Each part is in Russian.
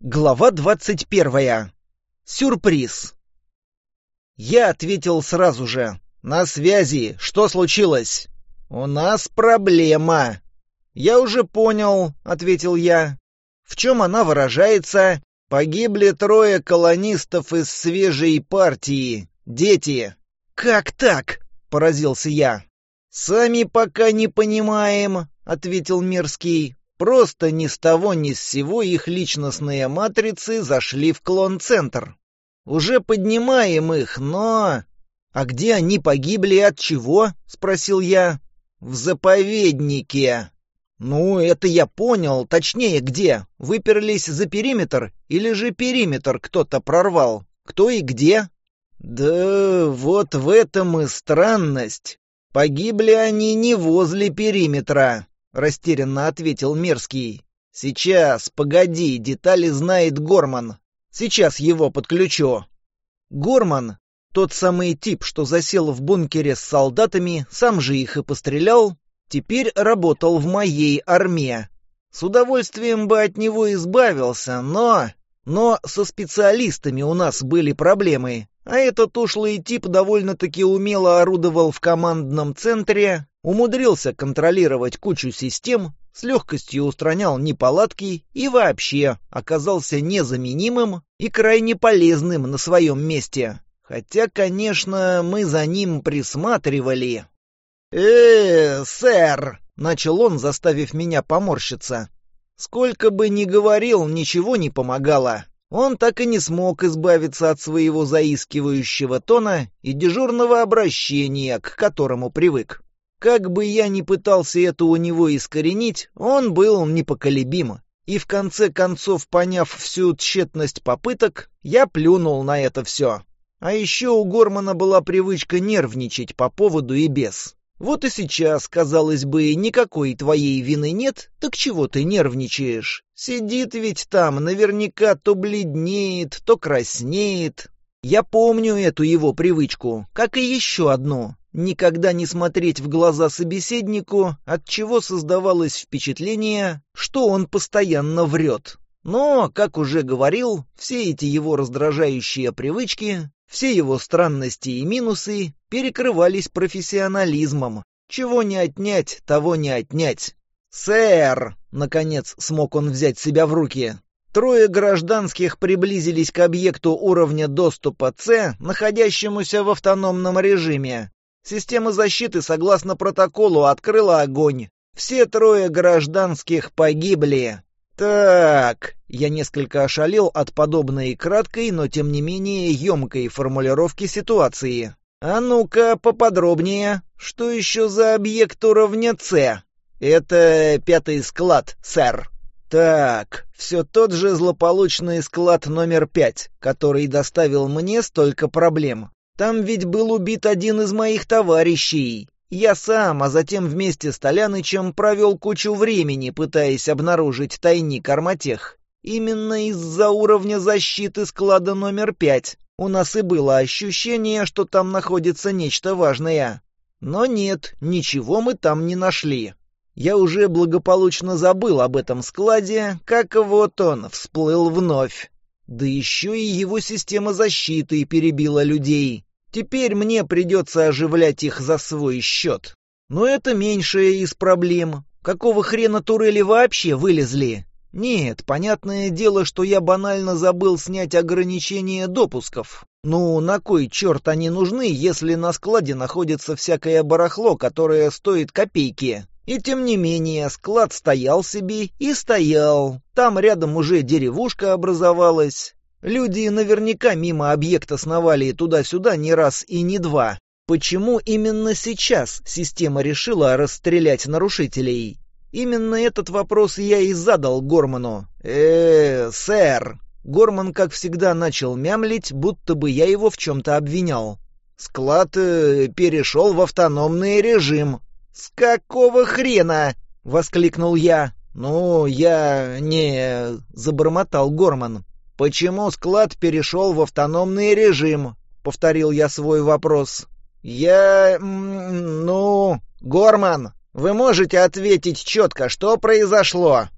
Глава 21. Сюрприз. Я ответил сразу же. «На связи. Что случилось?» «У нас проблема». «Я уже понял», — ответил я. «В чем она выражается?» «Погибли трое колонистов из свежей партии. Дети». «Как так?» — поразился я. «Сами пока не понимаем», — ответил Мерзкий. Просто ни с того ни с сего их личностные матрицы зашли в клон-центр. Уже поднимаем их, но... «А где они погибли и от чего?» — спросил я. «В заповеднике». «Ну, это я понял. Точнее, где? Выперлись за периметр? Или же периметр кто-то прорвал? Кто и где?» «Да вот в этом и странность. Погибли они не возле периметра растерянно ответил Мерзкий. «Сейчас, погоди, детали знает Горман. Сейчас его подключу». Горман, тот самый тип, что засел в бункере с солдатами, сам же их и пострелял, теперь работал в моей армии. С удовольствием бы от него избавился, но... Но со специалистами у нас были проблемы. А этот ушлый тип довольно-таки умело орудовал в командном центре, умудрился контролировать кучу систем, с легкостью устранял неполадки и вообще оказался незаменимым и крайне полезным на своем месте. Хотя, конечно, мы за ним присматривали. э сэр!» — начал он, заставив меня поморщиться. «Сколько бы ни говорил, ничего не помогало. Он так и не смог избавиться от своего заискивающего тона и дежурного обращения, к которому привык. Как бы я ни пытался это у него искоренить, он был непоколебим. И в конце концов, поняв всю тщетность попыток, я плюнул на это все. А еще у Гормана была привычка нервничать по поводу и без. Вот и сейчас, казалось бы, никакой твоей вины нет, так чего ты нервничаешь? Сидит ведь там, наверняка то бледнеет, то краснеет. Я помню эту его привычку, как и еще одну никогда не смотреть в глаза собеседнику, от чего создавалось впечатление, что он постоянно врет. Но, как уже говорил, все эти его раздражающие привычки, все его странности и минусы перекрывались профессионализмом. Чего не отнять, того не отнять. «Сэр!» — наконец смог он взять себя в руки. Трое гражданских приблизились к объекту уровня доступа С, находящемуся в автономном режиме. Система защиты, согласно протоколу, открыла огонь. Все трое гражданских погибли. Так, я несколько ошалел от подобной краткой, но тем не менее емкой формулировки ситуации. А ну-ка поподробнее, что еще за объект уровня С? Это пятый склад, сэр. Так, все тот же злополучный склад номер пять, который доставил мне столько проблем. Там ведь был убит один из моих товарищей. Я сам, а затем вместе с Толянычем провел кучу времени, пытаясь обнаружить тайник Арматех. Именно из-за уровня защиты склада номер пять. У нас и было ощущение, что там находится нечто важное. Но нет, ничего мы там не нашли. Я уже благополучно забыл об этом складе, как вот он всплыл вновь. Да еще и его система защиты перебила людей. Теперь мне придется оживлять их за свой счет. Но это меньшее из проблем. Какого хрена турели вообще вылезли? Нет, понятное дело, что я банально забыл снять ограничения допусков. Ну, на кой черт они нужны, если на складе находится всякое барахло, которое стоит копейки? И тем не менее, склад стоял себе и стоял. Там рядом уже деревушка образовалась. Люди наверняка мимо объекта сновали и туда-сюда не раз и не два. Почему именно сейчас система решила расстрелять нарушителей? Именно этот вопрос я и задал Горману. э, -э сэр!» Горман, как всегда, начал мямлить, будто бы я его в чем-то обвинял. «Склад э, перешел в автономный режим». «С какого хрена?» — воскликнул я. «Ну, я не...» — забормотал Горман. «Почему склад перешел в автономный режим?» — повторил я свой вопрос. «Я... ну... Горман, вы можете ответить четко, что произошло?»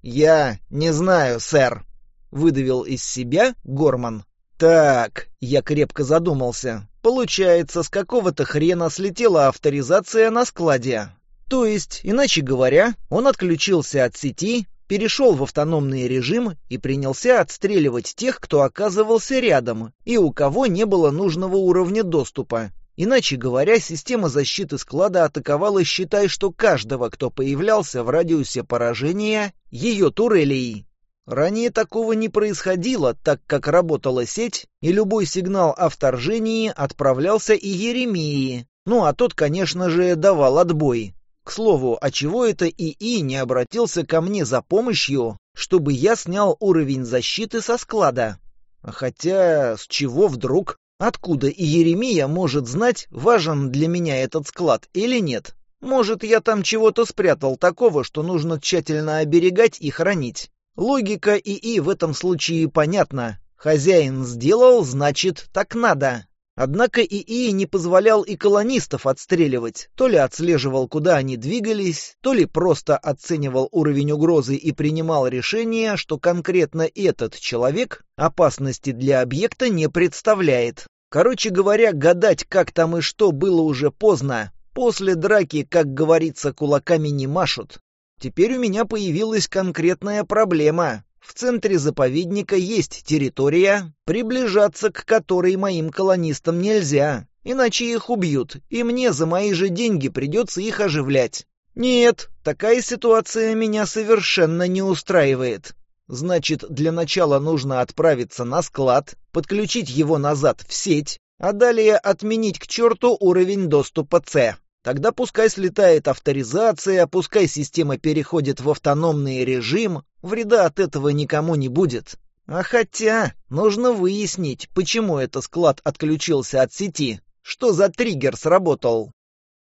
«Я не знаю, сэр», — выдавил из себя Горман. «Так», — я крепко задумался, — «получается, с какого-то хрена слетела авторизация на складе. То есть, иначе говоря, он отключился от сети, перешел в автономный режим и принялся отстреливать тех, кто оказывался рядом и у кого не было нужного уровня доступа. Иначе говоря, система защиты склада атаковала, считай, что каждого, кто появлялся в радиусе поражения, ее турелей. Ранее такого не происходило, так как работала сеть, и любой сигнал о вторжении отправлялся и Еремии. Ну а тот, конечно же, давал отбой. К слову, а чего это ИИ не обратился ко мне за помощью, чтобы я снял уровень защиты со склада? Хотя, с чего вдруг? Откуда и Еремия может знать, важен для меня этот склад или нет? Может, я там чего-то спрятал такого, что нужно тщательно оберегать и хранить? Логика ИИ в этом случае понятна. Хозяин сделал, значит, так надо. Однако ИИ не позволял и колонистов отстреливать, то ли отслеживал, куда они двигались, то ли просто оценивал уровень угрозы и принимал решение, что конкретно этот человек опасности для объекта не представляет. Короче говоря, гадать, как там и что, было уже поздно. После драки, как говорится, кулаками не машут. Теперь у меня появилась конкретная проблема. В центре заповедника есть территория, приближаться к которой моим колонистам нельзя, иначе их убьют, и мне за мои же деньги придется их оживлять. Нет, такая ситуация меня совершенно не устраивает. Значит, для начала нужно отправиться на склад, подключить его назад в сеть, а далее отменить к черту уровень доступа С. Тогда пускай слетает авторизация, пускай система переходит в автономный режим, вреда от этого никому не будет. А хотя, нужно выяснить, почему этот склад отключился от сети, что за триггер сработал.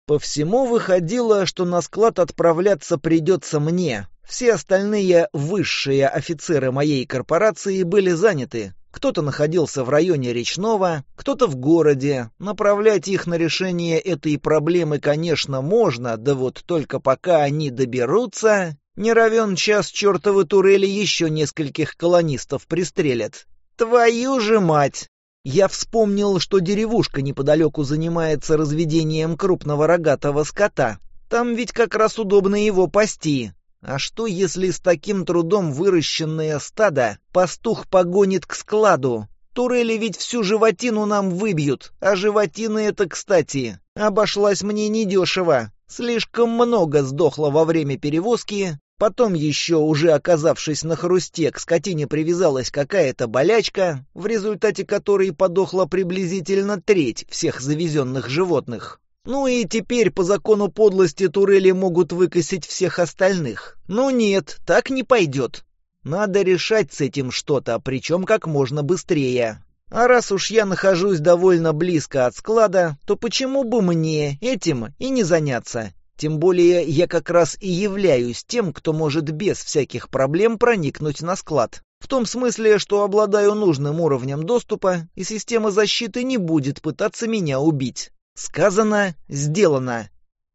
По всему выходило, что на склад отправляться придется мне. Все остальные высшие офицеры моей корпорации были заняты. Кто-то находился в районе Речного, кто-то в городе. Направлять их на решение этой проблемы, конечно, можно, да вот только пока они доберутся, не равен час чертовы турели еще нескольких колонистов пристрелят. Твою же мать! Я вспомнил, что деревушка неподалеку занимается разведением крупного рогатого скота. Там ведь как раз удобно его пасти. А что, если с таким трудом выращенное стадо пастух погонит к складу? Турели ведь всю животину нам выбьют, а животина это, кстати, обошлась мне недешево. Слишком много сдохло во время перевозки, потом еще, уже оказавшись на хрусте, к скотине привязалась какая-то болячка, в результате которой подохла приблизительно треть всех завезенных животных. Ну и теперь по закону подлости турели могут выкосить всех остальных. Но нет, так не пойдет. Надо решать с этим что-то, причем как можно быстрее. А раз уж я нахожусь довольно близко от склада, то почему бы мне этим и не заняться? Тем более я как раз и являюсь тем, кто может без всяких проблем проникнуть на склад. В том смысле, что обладаю нужным уровнем доступа, и система защиты не будет пытаться меня убить. Сказано, сделано.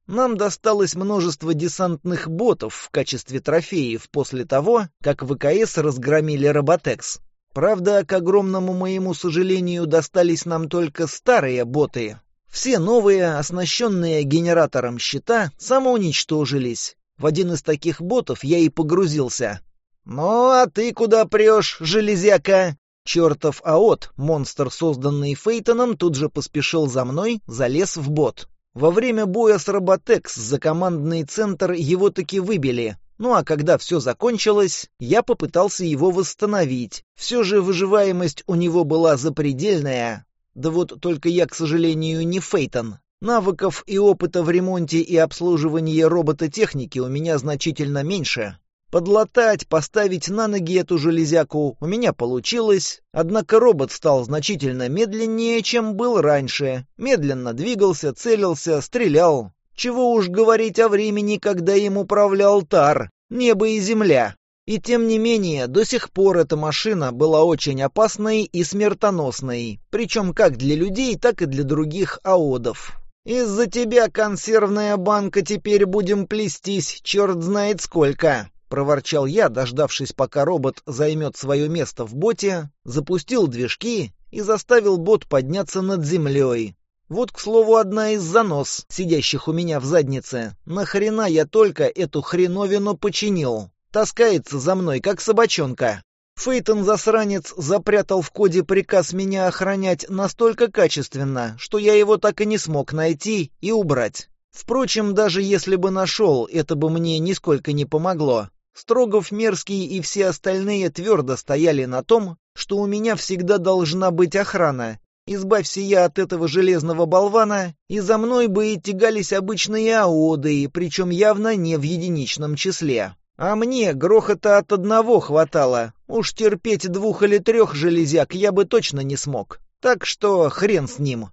Нам досталось множество десантных ботов в качестве трофеев после того, как ВКС разгромили Роботекс. Правда, к огромному моему сожалению, достались нам только старые боты. Все новые, оснащенные генератором щита, самоуничтожились. В один из таких ботов я и погрузился. «Ну, а ты куда прешь, железяка?» Чертов аот, монстр, созданный Фейтоном, тут же поспешил за мной, залез в бот. Во время боя с Роботекс за командный центр его таки выбили. Ну а когда все закончилось, я попытался его восстановить. Все же выживаемость у него была запредельная. Да вот только я, к сожалению, не Фейтон. Навыков и опыта в ремонте и обслуживании робототехники у меня значительно меньше. Подлатать, поставить на ноги эту железяку у меня получилось, однако робот стал значительно медленнее, чем был раньше. Медленно двигался, целился, стрелял. Чего уж говорить о времени, когда им управлял Тар, небо и земля. И тем не менее, до сих пор эта машина была очень опасной и смертоносной, причем как для людей, так и для других аодов. «Из-за тебя, консервная банка, теперь будем плестись, черт знает сколько!» проворчал я, дождавшись, пока робот займет свое место в боте, запустил движки и заставил бот подняться над землей. Вот, к слову, одна из занос, сидящих у меня в заднице. Нахрена я только эту хреновину починил? Таскается за мной, как собачонка. Фейтон-засранец запрятал в коде приказ меня охранять настолько качественно, что я его так и не смог найти и убрать. Впрочем, даже если бы нашел, это бы мне нисколько не помогло. Строгов, Мерзкий и все остальные твердо стояли на том, что у меня всегда должна быть охрана. Избавься я от этого железного болвана, и за мной бы и тягались обычные аоды, причем явно не в единичном числе. А мне грохота от одного хватало. Уж терпеть двух или трех железяк я бы точно не смог. Так что хрен с ним.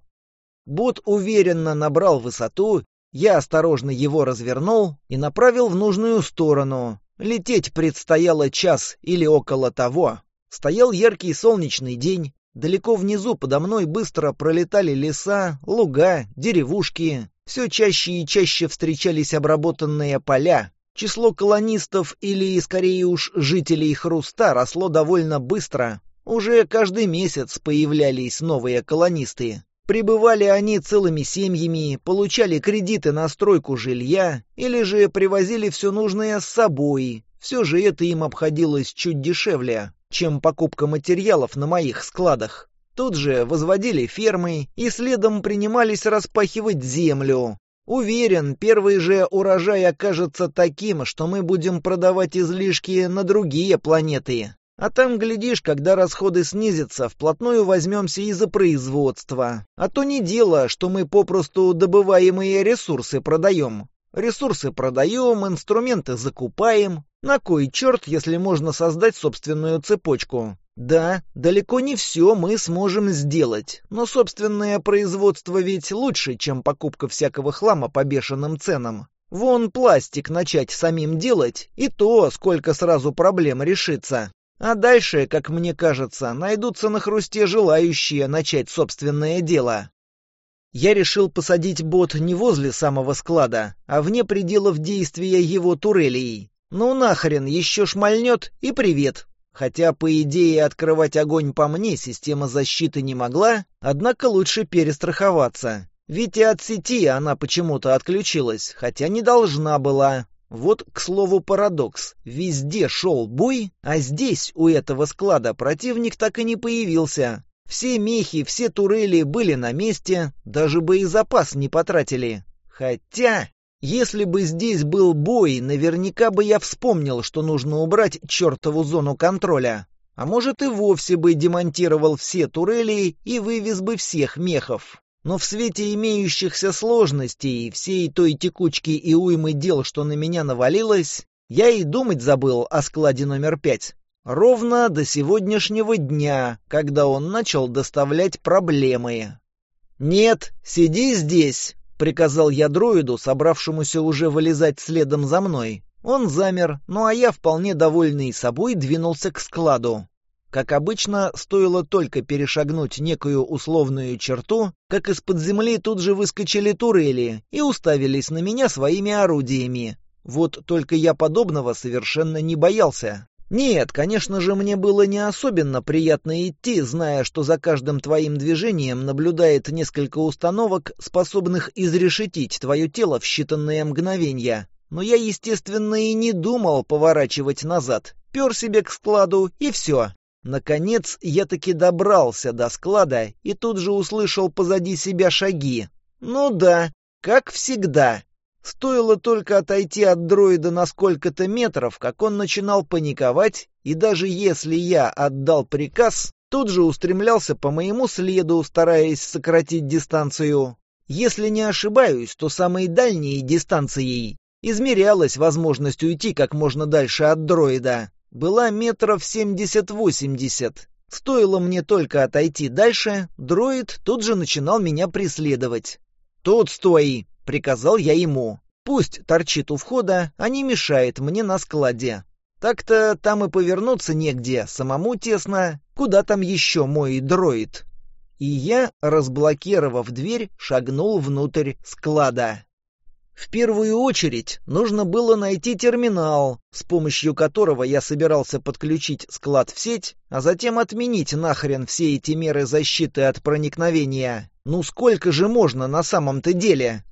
Бот уверенно набрал высоту, я осторожно его развернул и направил в нужную сторону, Лететь предстояло час или около того. Стоял яркий солнечный день. Далеко внизу подо мной быстро пролетали леса, луга, деревушки. Все чаще и чаще встречались обработанные поля. Число колонистов или, скорее уж, жителей Хруста росло довольно быстро. Уже каждый месяц появлялись новые колонисты. Прибывали они целыми семьями, получали кредиты на стройку жилья или же привозили все нужное с собой. Все же это им обходилось чуть дешевле, чем покупка материалов на моих складах. Тут же возводили фермы и следом принимались распахивать землю. Уверен, первый же урожай окажется таким, что мы будем продавать излишки на другие планеты. А там, глядишь, когда расходы снизятся, вплотную возьмемся и за производство. А то не дело, что мы попросту добываемые ресурсы продаем. Ресурсы продаем, инструменты закупаем. На кой черт, если можно создать собственную цепочку? Да, далеко не все мы сможем сделать, но собственное производство ведь лучше, чем покупка всякого хлама по бешеным ценам. Вон пластик начать самим делать, и то, сколько сразу проблем решится. А дальше, как мне кажется, найдутся на хрусте желающие начать собственное дело. Я решил посадить бот не возле самого склада, а вне пределов действия его турелей. Ну нахрен, еще шмальнет и привет. Хотя, по идее, открывать огонь по мне система защиты не могла, однако лучше перестраховаться. Ведь и от сети она почему-то отключилась, хотя не должна была. Вот, к слову, парадокс. Везде шел бой, а здесь у этого склада противник так и не появился. Все мехи, все турели были на месте, даже боезапас не потратили. Хотя, если бы здесь был бой, наверняка бы я вспомнил, что нужно убрать чертову зону контроля. А может и вовсе бы демонтировал все турели и вывез бы всех мехов. Но в свете имеющихся сложностей, и всей той текучки и уймы дел, что на меня навалилось, я и думать забыл о складе номер пять. Ровно до сегодняшнего дня, когда он начал доставлять проблемы. «Нет, сиди здесь», — приказал я дроиду, собравшемуся уже вылезать следом за мной. Он замер, ну а я, вполне довольный собой, двинулся к складу. Как обычно, стоило только перешагнуть некую условную черту, как из-под земли тут же выскочили турели и уставились на меня своими орудиями. Вот только я подобного совершенно не боялся. Нет, конечно же, мне было не особенно приятно идти, зная, что за каждым твоим движением наблюдает несколько установок, способных изрешетить твое тело в считанные мгновения. Но я, естественно, и не думал поворачивать назад. Пер себе к складу, и все. Наконец я таки добрался до склада и тут же услышал позади себя шаги. Ну да, как всегда. Стоило только отойти от дроида на сколько-то метров, как он начинал паниковать, и даже если я отдал приказ, тут же устремлялся по моему следу, стараясь сократить дистанцию. Если не ошибаюсь, то самой дальней дистанцией измерялась возможность уйти как можно дальше от дроида была метров семьдесят-восемьдесят. Стоило мне только отойти дальше, дроид тут же начинал меня преследовать. «Тут стой!» — приказал я ему. «Пусть торчит у входа, а не мешает мне на складе. Так-то там и повернуться негде, самому тесно. Куда там еще мой дроид?» И я, разблокировав дверь, шагнул внутрь склада. В первую очередь нужно было найти терминал, с помощью которого я собирался подключить склад в сеть, а затем отменить нахрен все эти меры защиты от проникновения. Ну сколько же можно на самом-то деле?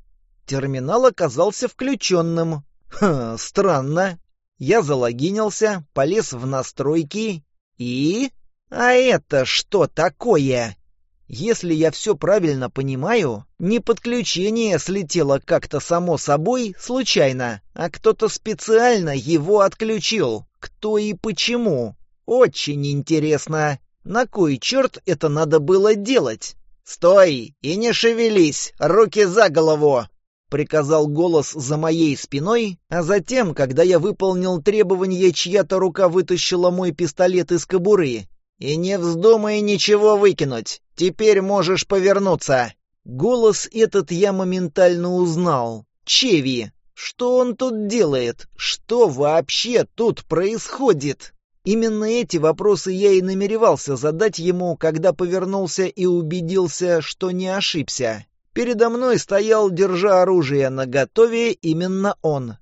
Терминал оказался включенным. Ха, странно. Я залогинился, полез в настройки и... А это что такое? Если я все правильно понимаю, не подключение слетело как-то само собой, случайно, а кто-то специально его отключил. Кто и почему? Очень интересно. На кой черт это надо было делать? «Стой и не шевелись! Руки за голову!» — приказал голос за моей спиной, а затем, когда я выполнил требование, чья-то рука вытащила мой пистолет из кобуры. «И не вздумай ничего выкинуть! Теперь можешь повернуться!» Голос этот я моментально узнал. «Чеви! Что он тут делает? Что вообще тут происходит?» Именно эти вопросы я и намеревался задать ему, когда повернулся и убедился, что не ошибся. Передо мной стоял, держа оружие наготове, именно он.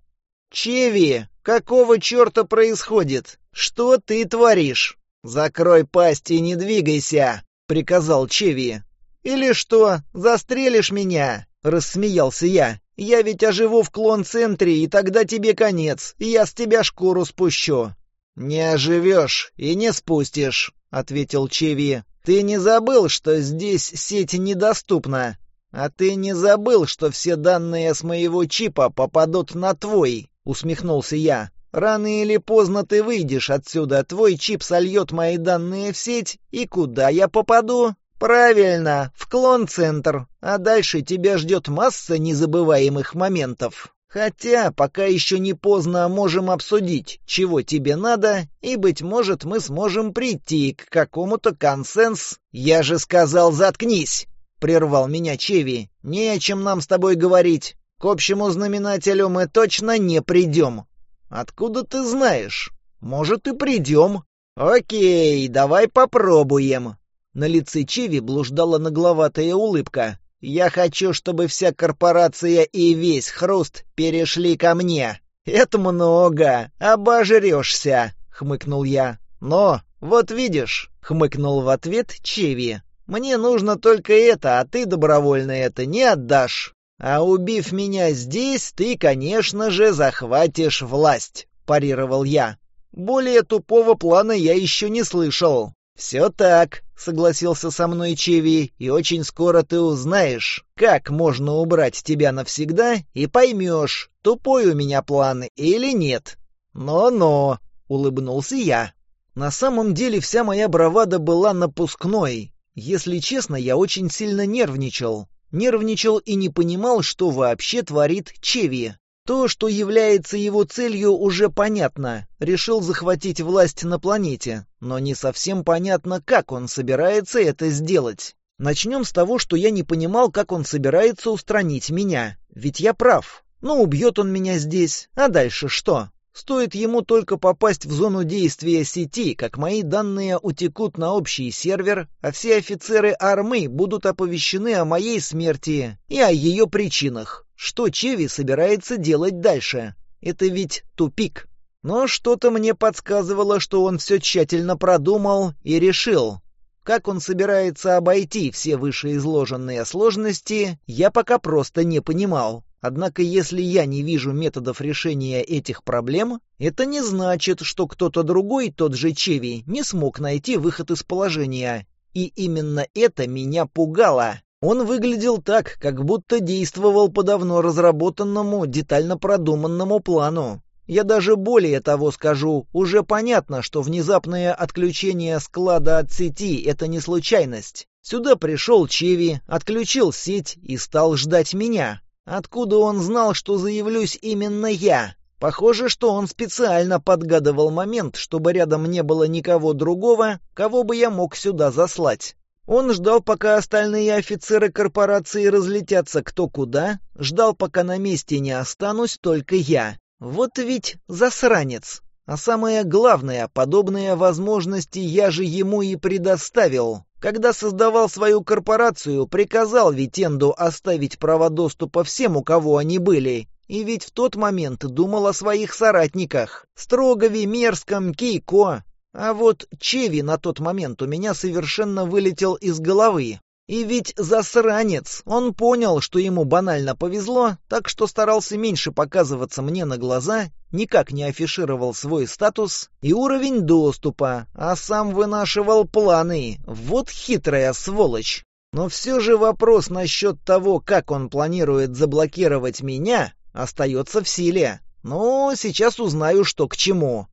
«Чеви, какого черта происходит? Что ты творишь?» «Закрой пасть и не двигайся!» — приказал Чеви. «Или что, застрелишь меня?» — рассмеялся я. «Я ведь оживу в клон-центре, и тогда тебе конец, я с тебя шкуру спущу». «Не оживешь и не спустишь», — ответил Чеви. «Ты не забыл, что здесь сеть недоступна? А ты не забыл, что все данные с моего чипа попадут на твой?» — усмехнулся я. Рано или поздно ты выйдешь отсюда, твой чип сольет мои данные в сеть, и куда я попаду? Правильно, в клон-центр, а дальше тебя ждет масса незабываемых моментов. Хотя, пока еще не поздно, можем обсудить, чего тебе надо, и, быть может, мы сможем прийти к какому-то консенс. Я же сказал, заткнись!» — прервал меня Чеви. «Не о чем нам с тобой говорить. К общему знаменателю мы точно не придем. Откуда ты знаешь? Может, и придем. Окей, давай попробуем. На лице Чеви блуждала нагловатая улыбка. Я хочу, чтобы вся корпорация и весь хруст перешли ко мне. Это много, обожрешься, хмыкнул я. Но, вот видишь, хмыкнул в ответ Чеви. Мне нужно только это, а ты добровольно это не отдашь. А убив меня здесь, ты, конечно же, захватишь власть, парировал я. Более тупого плана я еще не слышал. Все так, согласился со мной Чеви, и очень скоро ты узнаешь, как можно убрать тебя навсегда, и поймешь, тупой у меня план или нет. Но-но, улыбнулся я. На самом деле вся моя бравада была напускной. Если честно, я очень сильно нервничал нервничал и не понимал, что вообще творит Чеви. То, что является его целью, уже понятно. Решил захватить власть на планете, но не совсем понятно, как он собирается это сделать. Начнем с того, что я не понимал, как он собирается устранить меня. Ведь я прав. Ну, убьет он меня здесь, а дальше что? Стоит ему только попасть в зону действия сети, как мои данные утекут на общий сервер, а все офицеры армы будут оповещены о моей смерти и о ее причинах. Что Чеви собирается делать дальше? Это ведь тупик. Но что-то мне подсказывало, что он все тщательно продумал и решил. Как он собирается обойти все вышеизложенные сложности, я пока просто не понимал. Однако если я не вижу методов решения этих проблем, это не значит, что кто-то другой, тот же Чеви, не смог найти выход из положения. И именно это меня пугало. Он выглядел так, как будто действовал по давно разработанному, детально продуманному плану. Я даже более того скажу, уже понятно, что внезапное отключение склада от сети – это не случайность. Сюда пришел Чеви, отключил сеть и стал ждать меня. Откуда он знал, что заявлюсь именно я? Похоже, что он специально подгадывал момент, чтобы рядом не было никого другого, кого бы я мог сюда заслать. Он ждал, пока остальные офицеры корпорации разлетятся кто куда, ждал, пока на месте не останусь только я. Вот ведь засранец. А самое главное, подобные возможности я же ему и предоставил. Когда создавал свою корпорацию, приказал Витенду оставить право доступа всем, у кого они были. И ведь в тот момент думал о своих соратниках. Строгове, Мерском, Кейко. А вот Чеви на тот момент у меня совершенно вылетел из головы. И ведь засранец! Он понял, что ему банально повезло, так что старался меньше показываться мне на глаза, никак не афишировал свой статус и уровень доступа, а сам вынашивал планы. Вот хитрая сволочь! Но все же вопрос насчет того, как он планирует заблокировать меня, остается в силе. Но сейчас узнаю, что к чему.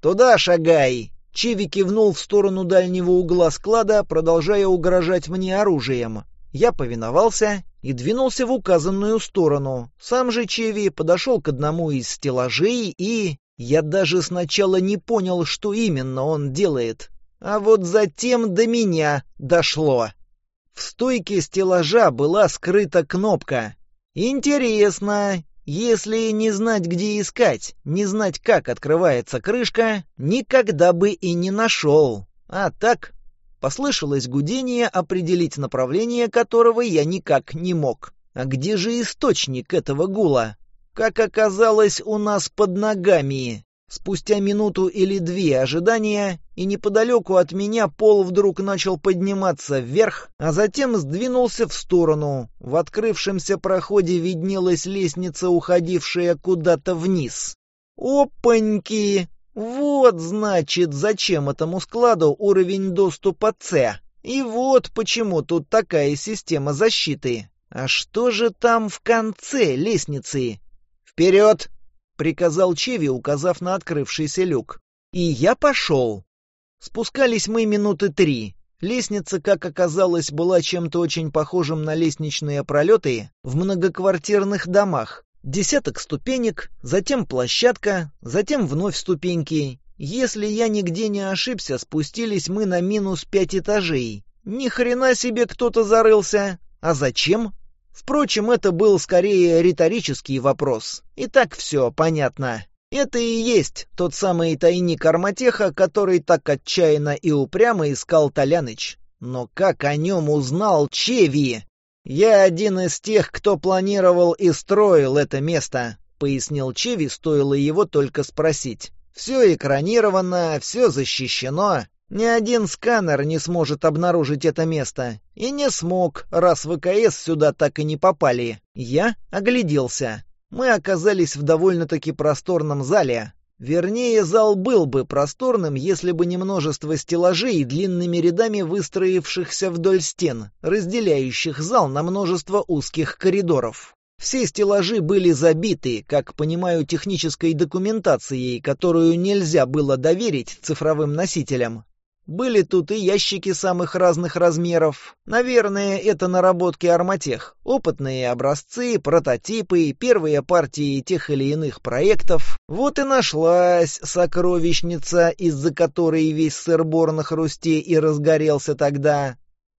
«Туда шагай!» Чеви кивнул в сторону дальнего угла склада, продолжая угрожать мне оружием. Я повиновался и двинулся в указанную сторону. Сам же Чеви подошел к одному из стеллажей и... Я даже сначала не понял, что именно он делает. А вот затем до меня дошло. В стойке стеллажа была скрыта кнопка. «Интересно, если не знать, где искать, не знать, как открывается крышка, никогда бы и не нашел. А так... Послышалось гудение, определить направление которого я никак не мог. А где же источник этого гула? Как оказалось, у нас под ногами. Спустя минуту или две ожидания, и неподалеку от меня пол вдруг начал подниматься вверх, а затем сдвинулся в сторону. В открывшемся проходе виднелась лестница, уходившая куда-то вниз. «Опаньки! Вот, значит, зачем этому складу уровень доступа С. И вот почему тут такая система защиты. А что же там в конце лестницы?» «Вперед!» — приказал Чеви, указав на открывшийся люк. «И я пошел». Спускались мы минуты три. Лестница, как оказалось, была чем-то очень похожим на лестничные пролеты в многоквартирных домах. Десяток ступенек, затем площадка, затем вновь ступеньки. Если я нигде не ошибся, спустились мы на минус пять этажей. Ни хрена себе кто-то зарылся. А зачем? Впрочем, это был скорее риторический вопрос. И так все понятно. Это и есть тот самый тайник Арматеха, который так отчаянно и упрямо искал Толяныч. Но как о нем узнал Чеви? «Я один из тех, кто планировал и строил это место», — пояснил Чеви, стоило его только спросить. «Все экранировано, все защищено. Ни один сканер не сможет обнаружить это место. И не смог, раз ВКС сюда так и не попали. Я огляделся. Мы оказались в довольно-таки просторном зале. Вернее, зал был бы просторным, если бы не множество стеллажей длинными рядами выстроившихся вдоль стен, разделяющих зал на множество узких коридоров. Все стеллажи были забиты, как понимаю, технической документацией, которую нельзя было доверить цифровым носителям. Были тут и ящики самых разных размеров. Наверное, это наработки Арматех. Опытные образцы, прототипы, первые партии тех или иных проектов. Вот и нашлась сокровищница, из-за которой весь сырбор на хрусте и разгорелся тогда.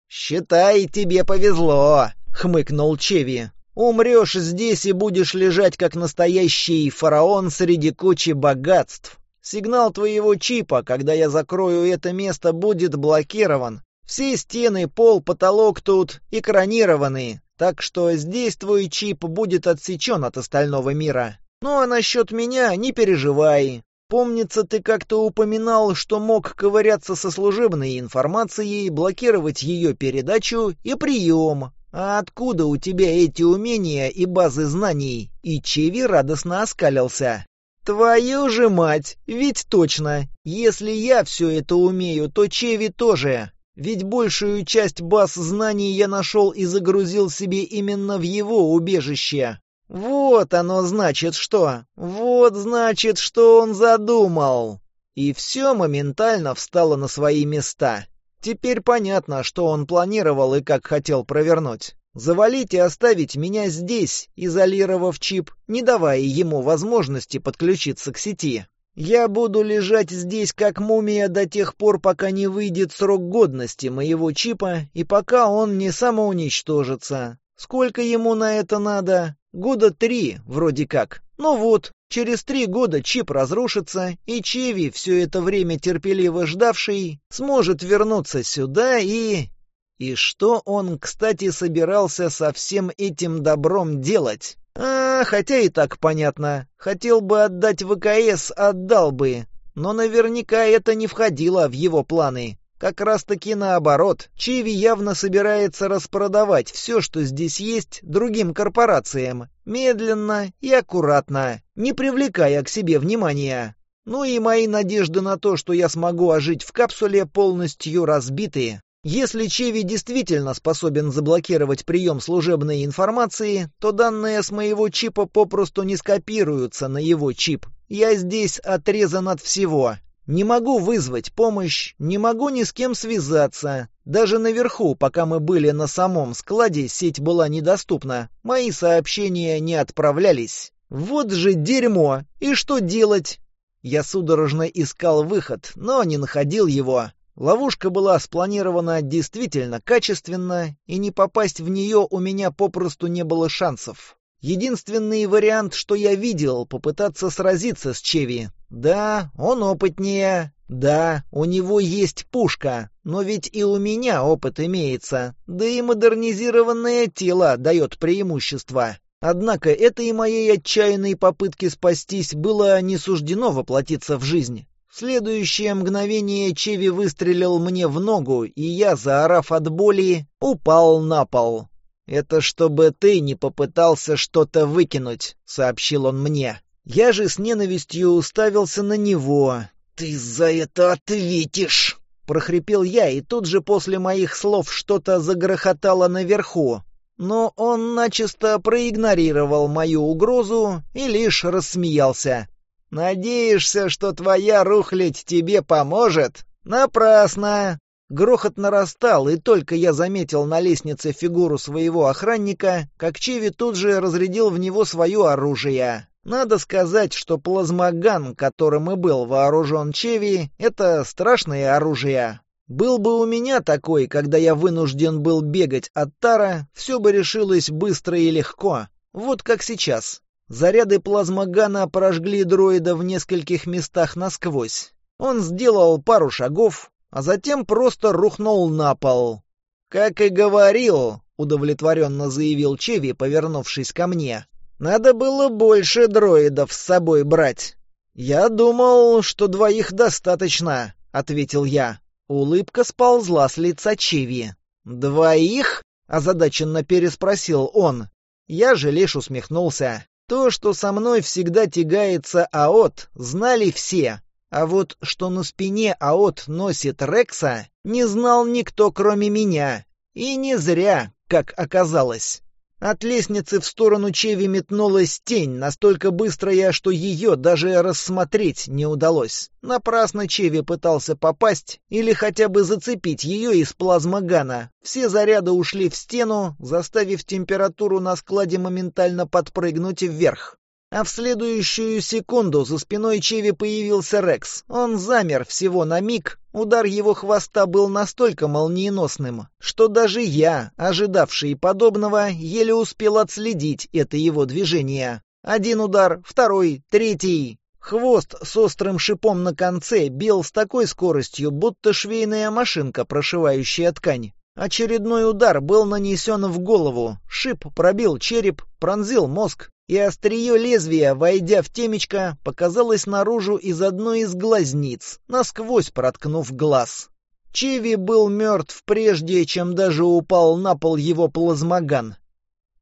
«Считай, тебе повезло», — хмыкнул Чеви. «Умрешь здесь и будешь лежать, как настоящий фараон среди кучи богатств». Сигнал твоего чипа, когда я закрою это место, будет блокирован. Все стены, пол, потолок тут экранированные, так что здесь твой чип будет отсечен от остального мира. Ну а насчет меня не переживай. Помнится, ты как-то упоминал, что мог ковыряться со служебной информацией, блокировать ее передачу и прием. А откуда у тебя эти умения и базы знаний? И Чеви радостно оскалился. «Твою же мать! Ведь точно! Если я все это умею, то Чеви тоже! Ведь большую часть баз знаний я нашел и загрузил себе именно в его убежище. Вот оно значит что! Вот значит, что он задумал!» И все моментально встало на свои места. Теперь понятно, что он планировал и как хотел провернуть. Завалить и оставить меня здесь, изолировав чип, не давая ему возможности подключиться к сети. Я буду лежать здесь как мумия до тех пор, пока не выйдет срок годности моего чипа и пока он не самоуничтожится. Сколько ему на это надо? Года три, вроде как. Ну вот, через три года чип разрушится, и Чеви, все это время терпеливо ждавший, сможет вернуться сюда и... И что он, кстати, собирался со всем этим добром делать? А, хотя и так понятно. Хотел бы отдать ВКС, отдал бы. Но наверняка это не входило в его планы. Как раз-таки наоборот, Чиви явно собирается распродавать все, что здесь есть, другим корпорациям. Медленно и аккуратно, не привлекая к себе внимания. Ну и мои надежды на то, что я смогу ожить в капсуле, полностью разбиты. Если Чеви действительно способен заблокировать прием служебной информации, то данные с моего чипа попросту не скопируются на его чип. Я здесь отрезан от всего. Не могу вызвать помощь, не могу ни с кем связаться. Даже наверху, пока мы были на самом складе, сеть была недоступна. Мои сообщения не отправлялись. Вот же дерьмо! И что делать? Я судорожно искал выход, но не находил его. Ловушка была спланирована действительно качественно, и не попасть в нее у меня попросту не было шансов. Единственный вариант, что я видел, попытаться сразиться с Чеви. Да, он опытнее. Да, у него есть пушка, но ведь и у меня опыт имеется. Да и модернизированное тело дает преимущество. Однако это и моей отчаянной попытки спастись было не суждено воплотиться в жизнь. В следующее мгновение Чеви выстрелил мне в ногу, и я, заорав от боли, упал на пол. «Это чтобы ты не попытался что-то выкинуть», — сообщил он мне. Я же с ненавистью уставился на него. «Ты за это ответишь!» — прохрипел я, и тут же после моих слов что-то загрохотало наверху. Но он начисто проигнорировал мою угрозу и лишь рассмеялся. Надеешься, что твоя рухлядь тебе поможет? Напрасно!» Грохот нарастал, и только я заметил на лестнице фигуру своего охранника, как Чеви тут же разрядил в него свое оружие. Надо сказать, что плазмоган, которым и был вооружен Чеви, это страшное оружие. Был бы у меня такой, когда я вынужден был бегать от Тара, все бы решилось быстро и легко. Вот как сейчас. Заряды плазмогана прожгли дроида в нескольких местах насквозь. Он сделал пару шагов, а затем просто рухнул на пол. «Как и говорил», — удовлетворенно заявил Чеви, повернувшись ко мне, — «надо было больше дроидов с собой брать». «Я думал, что двоих достаточно», — ответил я. Улыбка сползла с лица Чеви. «Двоих?» — озадаченно переспросил он. Я же лишь усмехнулся. То, что со мной всегда тягается Аот, знали все. А вот что на спине Аот носит Рекса, не знал никто, кроме меня. И не зря, как оказалось. От лестницы в сторону Чеви метнулась тень, настолько быстрая, что ее даже рассмотреть не удалось. Напрасно Чеви пытался попасть или хотя бы зацепить ее из плазмогана. Все заряды ушли в стену, заставив температуру на складе моментально подпрыгнуть вверх. А в следующую секунду за спиной Чеви появился Рекс. Он замер всего на миг. Удар его хвоста был настолько молниеносным, что даже я, ожидавший подобного, еле успел отследить это его движение. Один удар, второй, третий. Хвост с острым шипом на конце бил с такой скоростью, будто швейная машинка, прошивающая ткань. Очередной удар был нанесен в голову. Шип пробил череп, пронзил мозг, и острие лезвия, войдя в темечко, показалось наружу из одной из глазниц, насквозь проткнув глаз. Чеви был мертв прежде, чем даже упал на пол его плазмоган.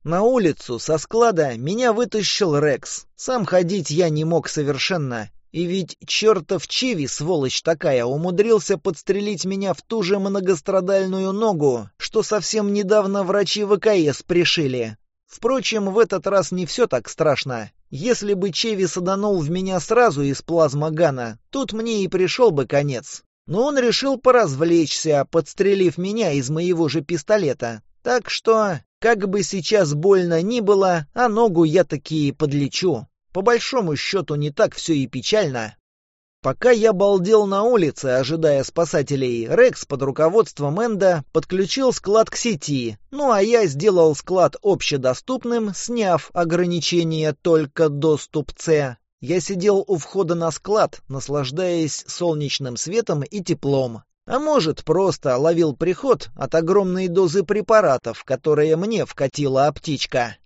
На улицу со склада меня вытащил Рекс. Сам ходить я не мог совершенно. И ведь чертов Чиви, сволочь такая, умудрился подстрелить меня в ту же многострадальную ногу, что совсем недавно врачи ВКС пришили. Впрочем, в этот раз не все так страшно. Если бы Чеви саданул в меня сразу из плазмогана, тут мне и пришел бы конец. Но он решил поразвлечься, подстрелив меня из моего же пистолета. Так что, как бы сейчас больно ни было, а ногу я таки подлечу. По большому счету не так все и печально. Пока я балдел на улице, ожидая спасателей, Рекс под руководством Энда подключил склад к сети, ну а я сделал склад общедоступным, сняв ограничение «только доступ С». Я сидел у входа на склад, наслаждаясь солнечным светом и теплом. А может, просто ловил приход от огромной дозы препаратов, которые мне вкатила аптечка.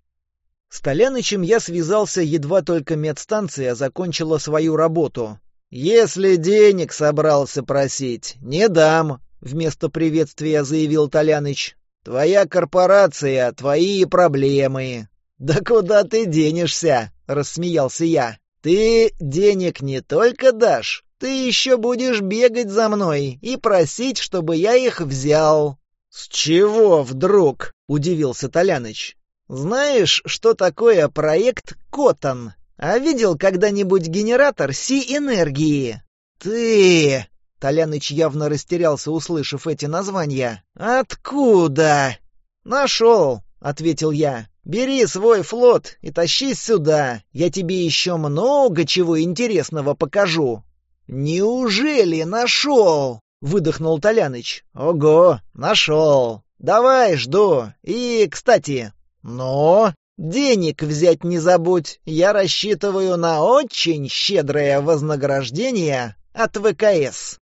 С Толянычем я связался, едва только медстанция закончила свою работу. «Если денег собрался просить, не дам», — вместо приветствия заявил Толяныч. «Твоя корпорация, твои проблемы». «Да куда ты денешься?» — рассмеялся я. «Ты денег не только дашь, ты еще будешь бегать за мной и просить, чтобы я их взял». «С чего вдруг?» — удивился Толяныч. «Знаешь, что такое проект Котан? А видел когда-нибудь генератор Си-энергии? Ты... Толяныч явно растерялся, услышав эти названия. «Откуда?» «Нашел», — ответил я. «Бери свой флот и тащись сюда. Я тебе еще много чего интересного покажу». «Неужели нашел?» — выдохнул Толяныч. «Ого, нашел. Давай, жду. И, кстати...» но. Денег взять не забудь, я рассчитываю на очень щедрое вознаграждение от ВКС.